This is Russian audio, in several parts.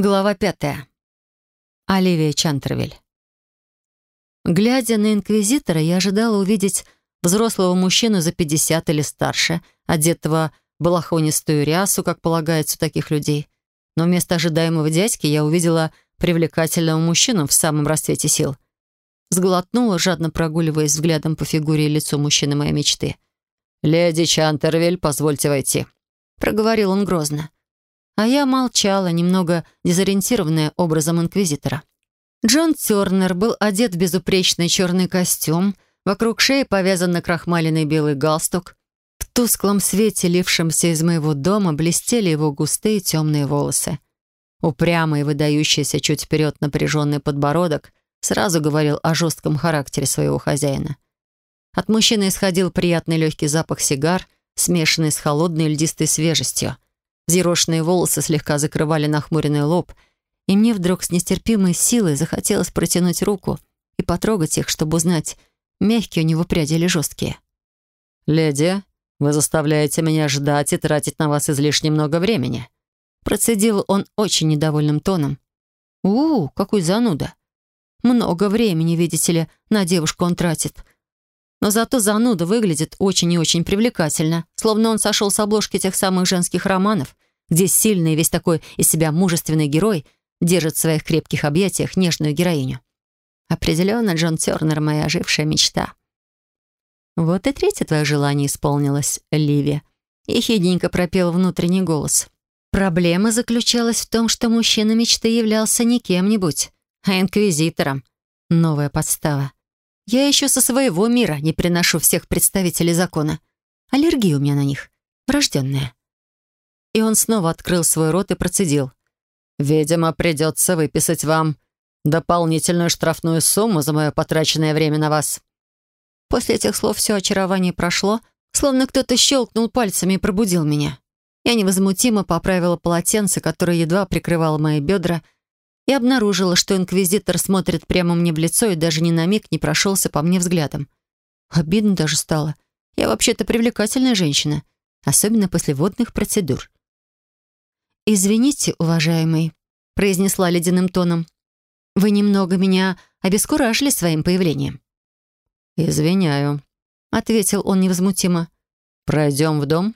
Глава пятая. Оливия Чантервиль. Глядя на инквизитора, я ожидала увидеть взрослого мужчину за 50 или старше, одетого в балахонистую рясу, как полагается у таких людей. Но вместо ожидаемого дядьки я увидела привлекательного мужчину в самом расцвете сил. Сглотнула, жадно прогуливаясь взглядом по фигуре и лицу мужчины моей мечты. «Леди Чантервиль, позвольте войти», — проговорил он грозно. А я молчала, немного дезориентированная образом инквизитора. Джон Тернер был одет в безупречный черный костюм, вокруг шеи повязан на крахмаленный белый галстук. В тусклом свете, лившемся из моего дома, блестели его густые темные волосы. Упрямый, выдающийся чуть вперед напряженный подбородок сразу говорил о жестком характере своего хозяина. От мужчины исходил приятный легкий запах сигар, смешанный с холодной льдистой свежестью — Зерошенные волосы слегка закрывали нахмуренный лоб, и мне вдруг с нестерпимой силой захотелось протянуть руку и потрогать их, чтобы узнать, мягкие у него пряди или жесткие. «Леди, вы заставляете меня ждать и тратить на вас излишне много времени», процедил он очень недовольным тоном. у, -у какой зануда! Много времени, видите ли, на девушку он тратит. Но зато зануда выглядит очень и очень привлекательно, словно он сошел с обложки тех самых женских романов, где сильный, весь такой из себя мужественный герой держит в своих крепких объятиях нежную героиню. Определенно, Джон Тернер — моя ожившая мечта. Вот и третье твое желание исполнилось, Ливи. И хидненько пропел внутренний голос. Проблема заключалась в том, что мужчина мечты являлся не кем-нибудь, а инквизитором. Новая подстава. Я еще со своего мира не приношу всех представителей закона. Аллергия у меня на них. Врожденная. И он снова открыл свой рот и процедил. «Видимо, придется выписать вам дополнительную штрафную сумму за мое потраченное время на вас». После этих слов все очарование прошло, словно кто-то щелкнул пальцами и пробудил меня. Я невозмутимо поправила полотенце, которое едва прикрывало мои бедра, и обнаружила, что инквизитор смотрит прямо мне в лицо и даже ни на миг не прошелся по мне взглядом. Обидно даже стало. Я вообще-то привлекательная женщина, особенно после водных процедур. «Извините, уважаемый», — произнесла ледяным тоном. «Вы немного меня обескуражили своим появлением». «Извиняю», — ответил он невозмутимо. «Пройдем в дом?»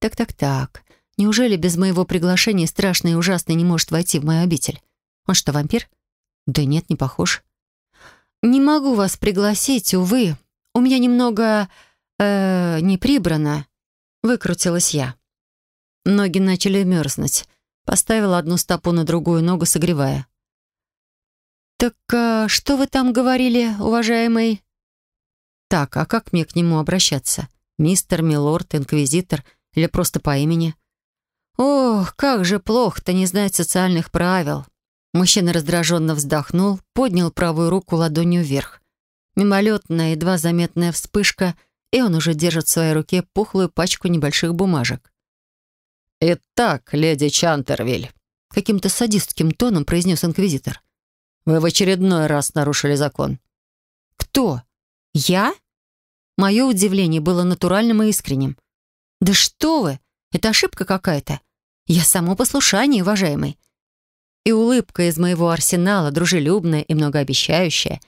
«Так-так-так. Неужели без моего приглашения страшный и ужасный не может войти в мою обитель? Он что, вампир?» «Да нет, не похож». «Не могу вас пригласить, увы. У меня немного... э не прибрано», — выкрутилась я. Ноги начали мерзнуть. Поставила одну стопу на другую ногу, согревая. «Так а, что вы там говорили, уважаемый?» «Так, а как мне к нему обращаться? Мистер, милорд, инквизитор или просто по имени?» «Ох, как же плохо-то не знать социальных правил!» Мужчина раздраженно вздохнул, поднял правую руку ладонью вверх. Мимолетная, едва заметная вспышка, и он уже держит в своей руке пухлую пачку небольших бумажек. «Итак, леди Чантервиль», — каким-то садистским тоном произнес инквизитор, «вы в очередной раз нарушили закон». «Кто? Я?» Мое удивление было натуральным и искренним. «Да что вы! Это ошибка какая-то. Я само послушание, уважаемый». И улыбка из моего арсенала, дружелюбная и многообещающая.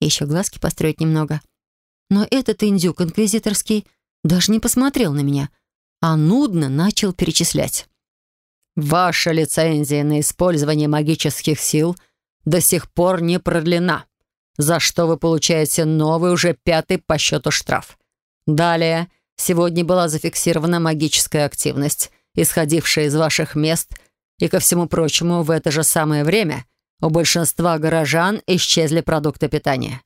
И еще глазки построить немного. Но этот индюк инквизиторский даже не посмотрел на меня — а нудно начал перечислять. «Ваша лицензия на использование магических сил до сих пор не продлена, за что вы получаете новый, уже пятый по счету штраф. Далее, сегодня была зафиксирована магическая активность, исходившая из ваших мест, и, ко всему прочему, в это же самое время у большинства горожан исчезли продукты питания.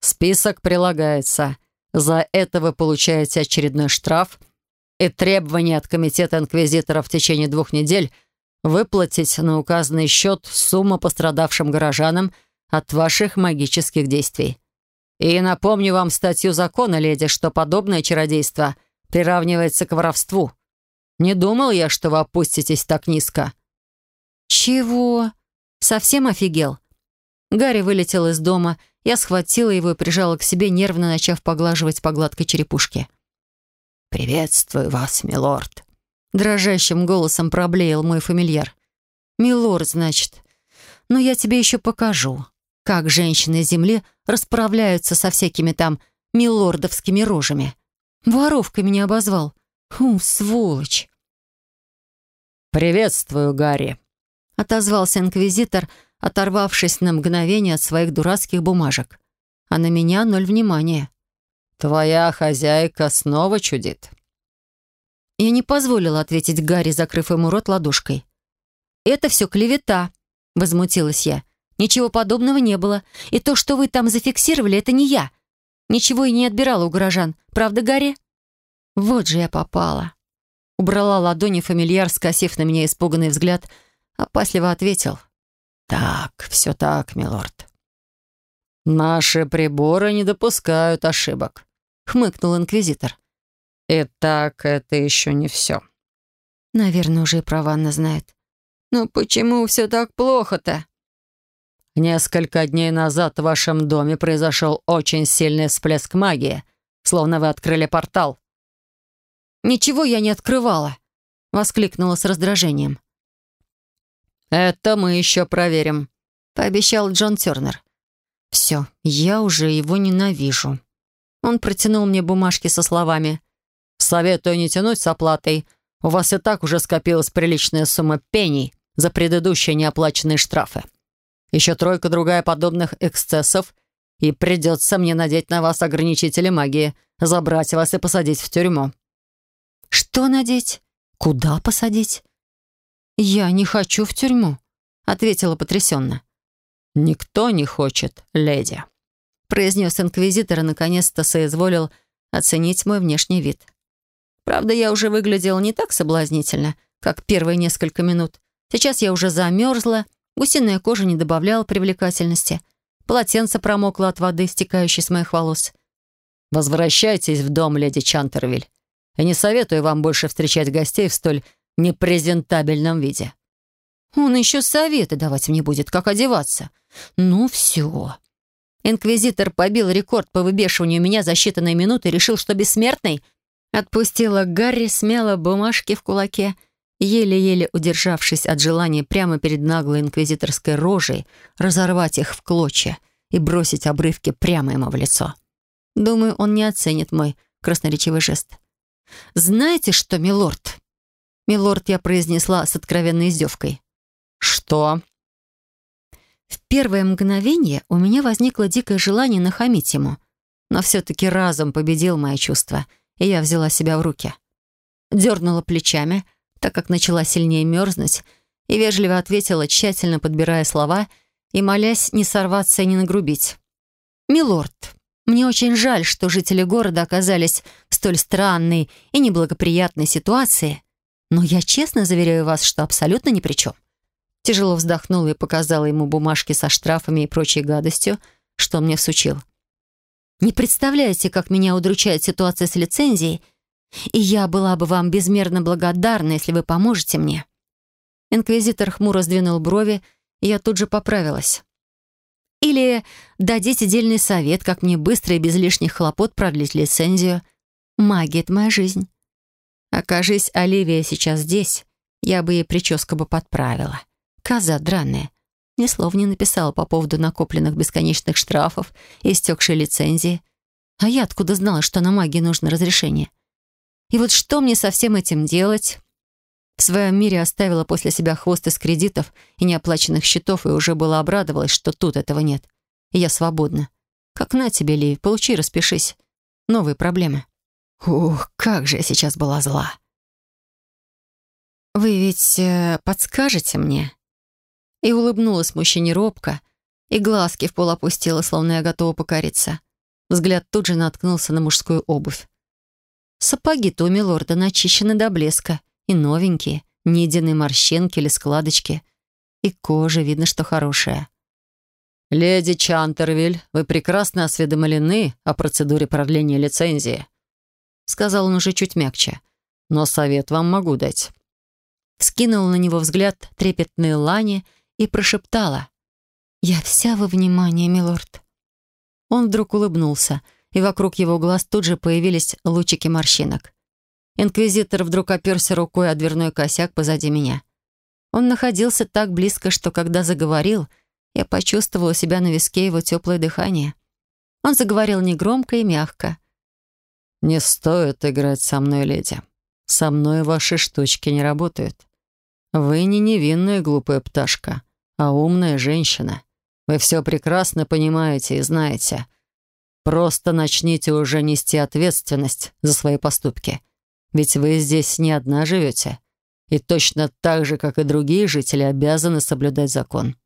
Список прилагается. За это вы получаете очередной штраф и требование от Комитета Инквизиторов в течение двух недель выплатить на указанный счет сумму пострадавшим горожанам от ваших магических действий. И напомню вам статью закона, леди, что подобное чародейство приравнивается к воровству. Не думал я, что вы опуститесь так низко». «Чего? Совсем офигел?» Гарри вылетел из дома, я схватила его и прижала к себе, нервно начав поглаживать по гладкой черепушке. «Приветствую вас, милорд», — дрожащим голосом проблеял мой фамильяр. «Милорд, значит. Но я тебе еще покажу, как женщины Земли расправляются со всякими там милордовскими рожами. Воровкой меня обозвал. Хм, сволочь!» «Приветствую, Гарри», — отозвался инквизитор, оторвавшись на мгновение от своих дурацких бумажек. А на меня ноль внимания. «Твоя хозяйка снова чудит». Я не позволила ответить Гарри, закрыв ему рот ладошкой. «Это все клевета», — возмутилась я. «Ничего подобного не было. И то, что вы там зафиксировали, это не я. Ничего и не отбирала у горожан. Правда, Гарри?» Вот же я попала. Убрала ладони фамильяр, скосив на меня испуганный взгляд, опасливо ответил. «Так, все так, милорд». «Наши приборы не допускают ошибок», — хмыкнул инквизитор. «Итак, это еще не все». Наверное, уже и про Ванна знает. «Но почему все так плохо-то?» «Несколько дней назад в вашем доме произошел очень сильный всплеск магии, словно вы открыли портал». «Ничего я не открывала», — воскликнула с раздражением. «Это мы еще проверим», — пообещал Джон Тернер. «Все, я уже его ненавижу». Он протянул мне бумажки со словами Советую не тянуть с оплатой. У вас и так уже скопилась приличная сумма пений за предыдущие неоплаченные штрафы. Еще тройка-другая подобных эксцессов, и придется мне надеть на вас ограничители магии, забрать вас и посадить в тюрьму». «Что надеть? Куда посадить?» «Я не хочу в тюрьму», — ответила потрясенно. «Никто не хочет, леди», — произнес инквизитор и наконец-то соизволил оценить мой внешний вид. Правда, я уже выглядела не так соблазнительно, как первые несколько минут. Сейчас я уже замерзла, гусиная кожа не добавляла привлекательности. Полотенце промокло от воды, стекающей с моих волос. «Возвращайтесь в дом, леди Чантервиль. Я не советую вам больше встречать гостей в столь непрезентабельном виде». «Он еще советы давать мне будет, как одеваться. Ну все». Инквизитор побил рекорд по выбешиванию меня за считанные минуты и решил, что бессмертный — Отпустила Гарри, смело бумажки в кулаке, еле-еле удержавшись от желания прямо перед наглой инквизиторской рожей разорвать их в клочья и бросить обрывки прямо ему в лицо. Думаю, он не оценит мой красноречивый жест. «Знаете что, милорд?» «Милорд» я произнесла с откровенной издевкой. «Что?» В первое мгновение у меня возникло дикое желание нахамить ему, но все-таки разум победил мои чувства — и я взяла себя в руки. Дернула плечами, так как начала сильнее мерзнуть, и вежливо ответила, тщательно подбирая слова и молясь не сорваться и не нагрубить. «Милорд, мне очень жаль, что жители города оказались в столь странной и неблагоприятной ситуации, но я честно заверяю вас, что абсолютно ни при чем». Тяжело вздохнула и показала ему бумажки со штрафами и прочей гадостью, что мне всучил. Не представляете, как меня удручает ситуация с лицензией, и я была бы вам безмерно благодарна, если вы поможете мне». Инквизитор хмуро сдвинул брови, и я тут же поправилась. «Или дадите дельный совет, как мне быстро и без лишних хлопот продлить лицензию. Магия — это моя жизнь. Окажись Оливия сейчас здесь, я бы ей прическу бы подправила. Коза драная. Ни слова не написала по поводу накопленных бесконечных штрафов и истекшей лицензии. А я откуда знала, что на магии нужно разрешение? И вот что мне со всем этим делать? В своем мире оставила после себя хвост из кредитов и неоплаченных счетов и уже была обрадовалась, что тут этого нет. И я свободна. Как на тебе, Ли, получи, распишись. Новые проблемы. Ух, как же я сейчас была зла. «Вы ведь э, подскажете мне?» И улыбнулась мужчине робко, и глазки в пол опустила, словно я готова покориться. Взгляд тут же наткнулся на мужскую обувь. Сапоги-то у милорда начищены до блеска, и новенькие, ни единой морщинки или складочки. И кожа, видно, что хорошая. «Леди Чантервиль, вы прекрасно осведомлены о процедуре продления лицензии», сказал он уже чуть мягче. «Но совет вам могу дать». Скинул на него взгляд трепетной лани — и прошептала. «Я вся во внимании, милорд». Он вдруг улыбнулся, и вокруг его глаз тут же появились лучики морщинок. Инквизитор вдруг оперся рукой о дверной косяк позади меня. Он находился так близко, что когда заговорил, я почувствовала себя на виске его теплое дыхание. Он заговорил негромко и мягко. «Не стоит играть со мной, леди. Со мной ваши штучки не работают. Вы не невинная глупая пташка, а умная женщина. Вы все прекрасно понимаете и знаете. Просто начните уже нести ответственность за свои поступки. Ведь вы здесь не одна живете. И точно так же, как и другие жители, обязаны соблюдать закон.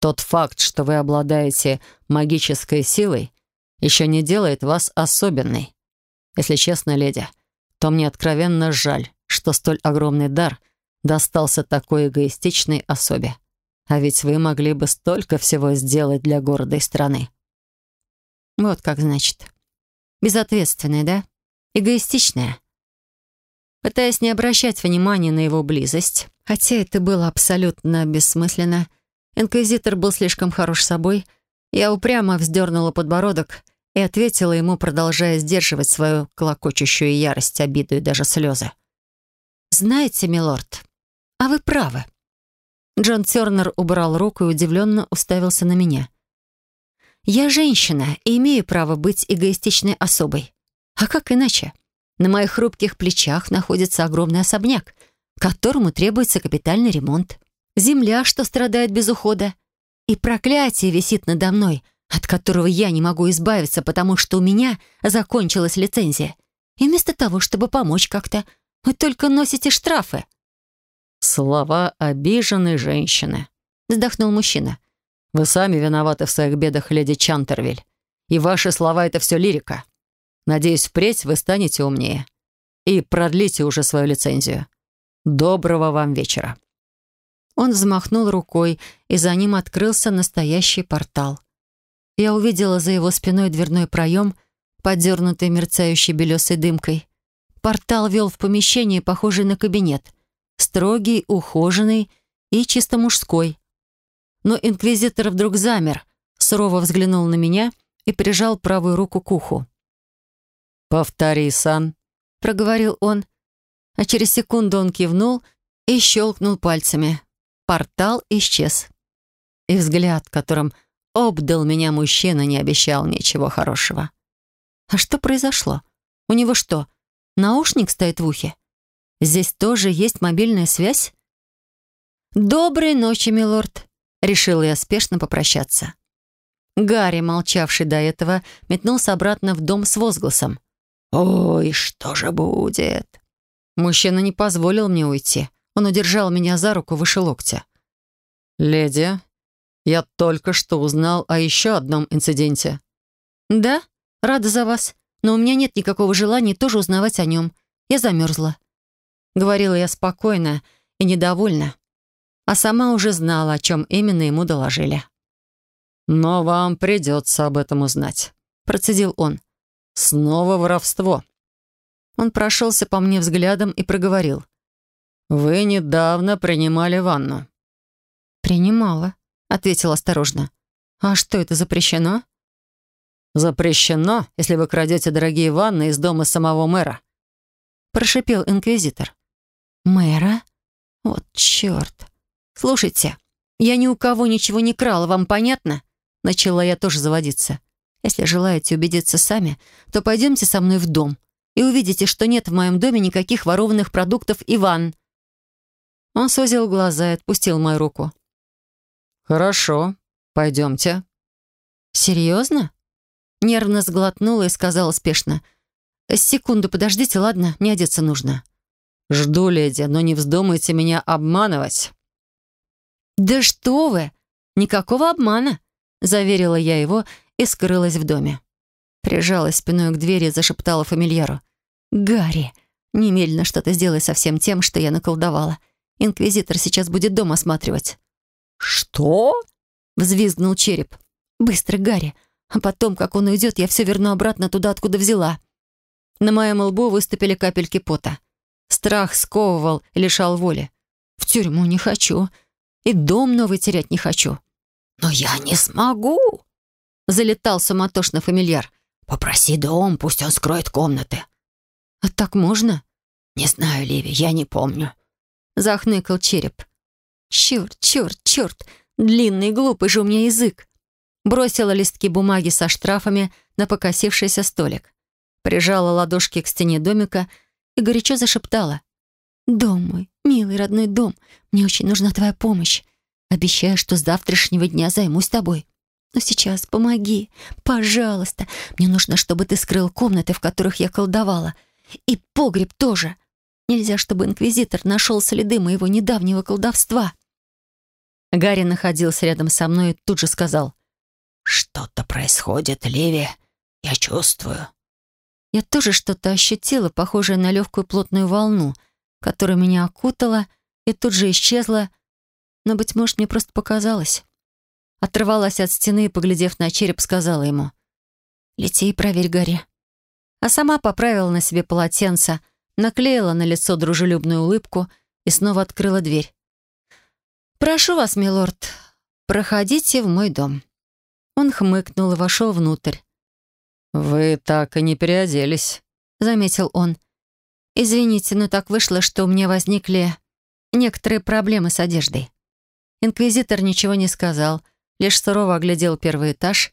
Тот факт, что вы обладаете магической силой, еще не делает вас особенной. Если честно, леди, то мне откровенно жаль, что столь огромный дар достался такой эгоистичной особе. А ведь вы могли бы столько всего сделать для города и страны. Вот как значит. Безответственная, да? Эгоистичная. Пытаясь не обращать внимания на его близость, хотя это было абсолютно бессмысленно, инквизитор был слишком хорош собой, я упрямо вздернула подбородок — и ответила ему, продолжая сдерживать свою клокочущую ярость, обиду и даже слезы. «Знаете, милорд, а вы правы». Джон Тернер убрал руку и удивленно уставился на меня. «Я женщина и имею право быть эгоистичной особой. А как иначе? На моих хрупких плечах находится огромный особняк, которому требуется капитальный ремонт. Земля, что страдает без ухода. И проклятие висит надо мной — от которого я не могу избавиться, потому что у меня закончилась лицензия. И вместо того, чтобы помочь как-то, вы только носите штрафы». «Слова обиженной женщины», — вздохнул мужчина. «Вы сами виноваты в своих бедах, леди Чантервиль. И ваши слова — это все лирика. Надеюсь, впредь вы станете умнее. И продлите уже свою лицензию. Доброго вам вечера». Он взмахнул рукой, и за ним открылся настоящий портал. Я увидела за его спиной дверной проем, подернутый мерцающей белесой дымкой. Портал вел в помещение, похожее на кабинет. Строгий, ухоженный и чисто мужской. Но инквизитор вдруг замер, сурово взглянул на меня и прижал правую руку к уху. «Повтори, Сан», — проговорил он. А через секунду он кивнул и щелкнул пальцами. Портал исчез. И взгляд, которым Обдал меня мужчина, не обещал ничего хорошего. А что произошло? У него что, наушник стоит в ухе? Здесь тоже есть мобильная связь? «Доброй ночи, милорд», — решила я спешно попрощаться. Гарри, молчавший до этого, метнулся обратно в дом с возгласом. «Ой, что же будет?» Мужчина не позволил мне уйти. Он удержал меня за руку выше локтя. «Леди, я только что узнал о еще одном инциденте». «Да? Рада за вас. Но у меня нет никакого желания тоже узнавать о нем. Я замерзла». Говорила я спокойно и недовольна. А сама уже знала, о чем именно ему доложили. «Но вам придется об этом узнать», — процедил он. «Снова воровство». Он прошелся по мне взглядом и проговорил. «Вы недавно принимали ванну». «Принимала», — ответил осторожно. «А что, это запрещено?» «Запрещено, если вы крадете дорогие ванны из дома самого мэра», — прошипел инквизитор. «Мэра? Вот черт! Слушайте, я ни у кого ничего не крала, вам понятно?» Начала я тоже заводиться. «Если желаете убедиться сами, то пойдемте со мной в дом и увидите, что нет в моем доме никаких ворованных продуктов и ванн». Он сузил глаза и отпустил мою руку. «Хорошо, пойдемте». «Серьезно?» Нервно сглотнула и сказала спешно. «Секунду, подождите, ладно? Мне одеться нужно». «Жду, леди, но не вздумайте меня обманывать». «Да что вы! Никакого обмана!» Заверила я его и скрылась в доме. Прижалась спиной к двери и зашептала фамильяру. «Гарри, немедленно что-то сделай со всем тем, что я наколдовала. Инквизитор сейчас будет дом осматривать». «Что?» — взвизгнул череп. «Быстро, Гарри. А потом, как он уйдет, я все верну обратно туда, откуда взяла». На моем лбу выступили капельки пота. Страх сковывал лишал воли. В тюрьму не хочу. И дом новый терять не хочу. «Но я не смогу!» — залетал суматошно фамильяр. «Попроси дом, пусть он скроет комнаты». «А так можно?» «Не знаю, Ливи, я не помню». Захныкал череп. Черт, черт, черт! Длинный, глупый же у меня язык. Бросила листки бумаги со штрафами на покосившийся столик. Прижала ладошки к стене домика и горячо зашептала. «Дом мой, милый родной дом, мне очень нужна твоя помощь. Обещаю, что с завтрашнего дня займусь тобой. Но сейчас помоги, пожалуйста. Мне нужно, чтобы ты скрыл комнаты, в которых я колдовала. И погреб тоже. Нельзя, чтобы инквизитор нашел следы моего недавнего колдовства». Гарри находился рядом со мной и тут же сказал. «Что-то происходит, Ливи. Я чувствую». Я тоже что-то ощутила, похожее на легкую плотную волну, которая меня окутала и тут же исчезла, но, быть может, мне просто показалось. Отрывалась от стены и, поглядев на череп, сказала ему. «Лети и проверь Гарри». А сама поправила на себе полотенце, наклеила на лицо дружелюбную улыбку и снова открыла дверь. «Прошу вас, милорд, проходите в мой дом». Он хмыкнул и вошел внутрь. «Вы так и не переоделись», — заметил он. «Извините, но так вышло, что у меня возникли некоторые проблемы с одеждой». Инквизитор ничего не сказал, лишь сурово оглядел первый этаж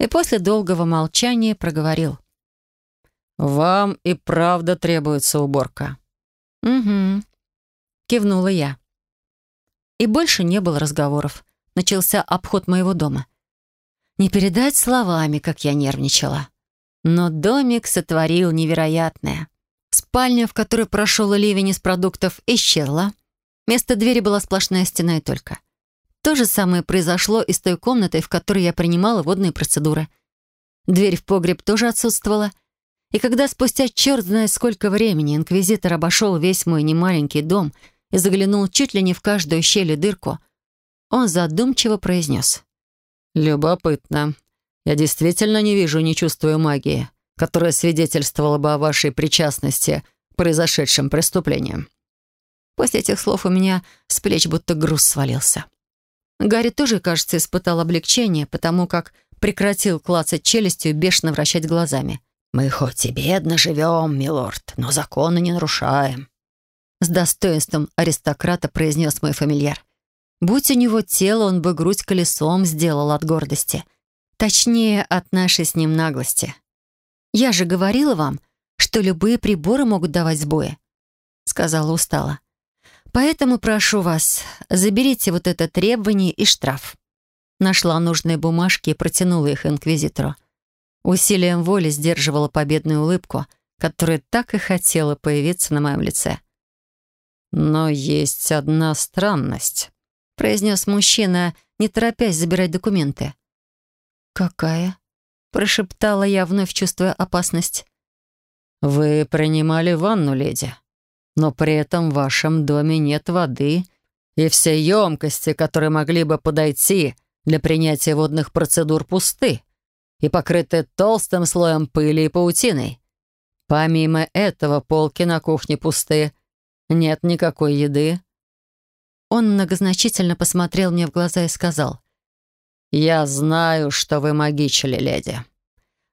и после долгого молчания проговорил. «Вам и правда требуется уборка». «Угу», — кивнула я. И больше не было разговоров. Начался обход моего дома. Не передать словами, как я нервничала. Но домик сотворил невероятное. Спальня, в которой прошел ливень из продуктов, исчезла. Вместо двери была сплошная стена и только. То же самое произошло и с той комнатой, в которой я принимала водные процедуры. Дверь в погреб тоже отсутствовала. И когда спустя черт знает сколько времени инквизитор обошел весь мой немаленький дом — и заглянул чуть ли не в каждую щель и дырку, он задумчиво произнес. «Любопытно. Я действительно не вижу, не чувствую магии, которая свидетельствовала бы о вашей причастности к произошедшим преступлениям». После этих слов у меня с плеч будто груз свалился. Гарри тоже, кажется, испытал облегчение, потому как прекратил клацать челюстью и бешено вращать глазами. «Мы хоть и бедно живем, милорд, но законы не нарушаем. С достоинством аристократа произнес мой фамильяр. Будь у него тело, он бы грудь колесом сделал от гордости. Точнее, от нашей с ним наглости. «Я же говорила вам, что любые приборы могут давать сбои», — сказала устало. «Поэтому прошу вас, заберите вот это требование и штраф». Нашла нужные бумажки и протянула их инквизитору. Усилием воли сдерживала победную улыбку, которая так и хотела появиться на моем лице. «Но есть одна странность», — произнес мужчина, не торопясь забирать документы. «Какая?» — прошептала я, вновь чувствуя опасность. «Вы принимали ванну, леди, но при этом в вашем доме нет воды, и все емкости, которые могли бы подойти для принятия водных процедур, пусты и покрыты толстым слоем пыли и паутиной. Помимо этого, полки на кухне пусты, «Нет никакой еды». Он многозначительно посмотрел мне в глаза и сказал. «Я знаю, что вы магичили, леди.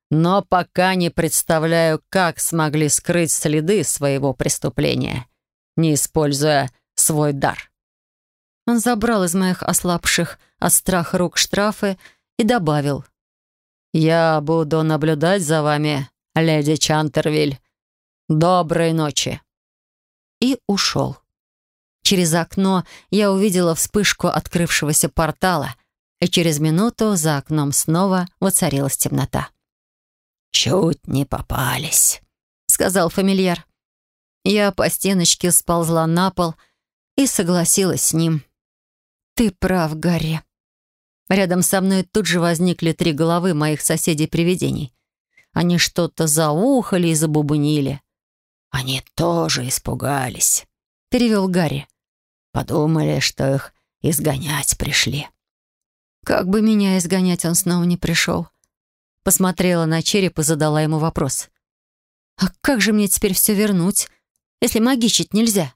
Но пока не представляю, как смогли скрыть следы своего преступления, не используя свой дар». Он забрал из моих ослабших от страха рук штрафы и добавил. «Я буду наблюдать за вами, леди Чантервиль. Доброй ночи» и ушел. Через окно я увидела вспышку открывшегося портала, и через минуту за окном снова воцарилась темнота. «Чуть не попались», — сказал фамильяр. Я по стеночке сползла на пол и согласилась с ним. «Ты прав, Гарри». Рядом со мной тут же возникли три головы моих соседей-привидений. Они что-то заухали и забубнили. «Они тоже испугались», — перевел Гарри. «Подумали, что их изгонять пришли». Как бы меня изгонять он снова не пришел. Посмотрела на череп и задала ему вопрос. «А как же мне теперь все вернуть, если магичить нельзя?»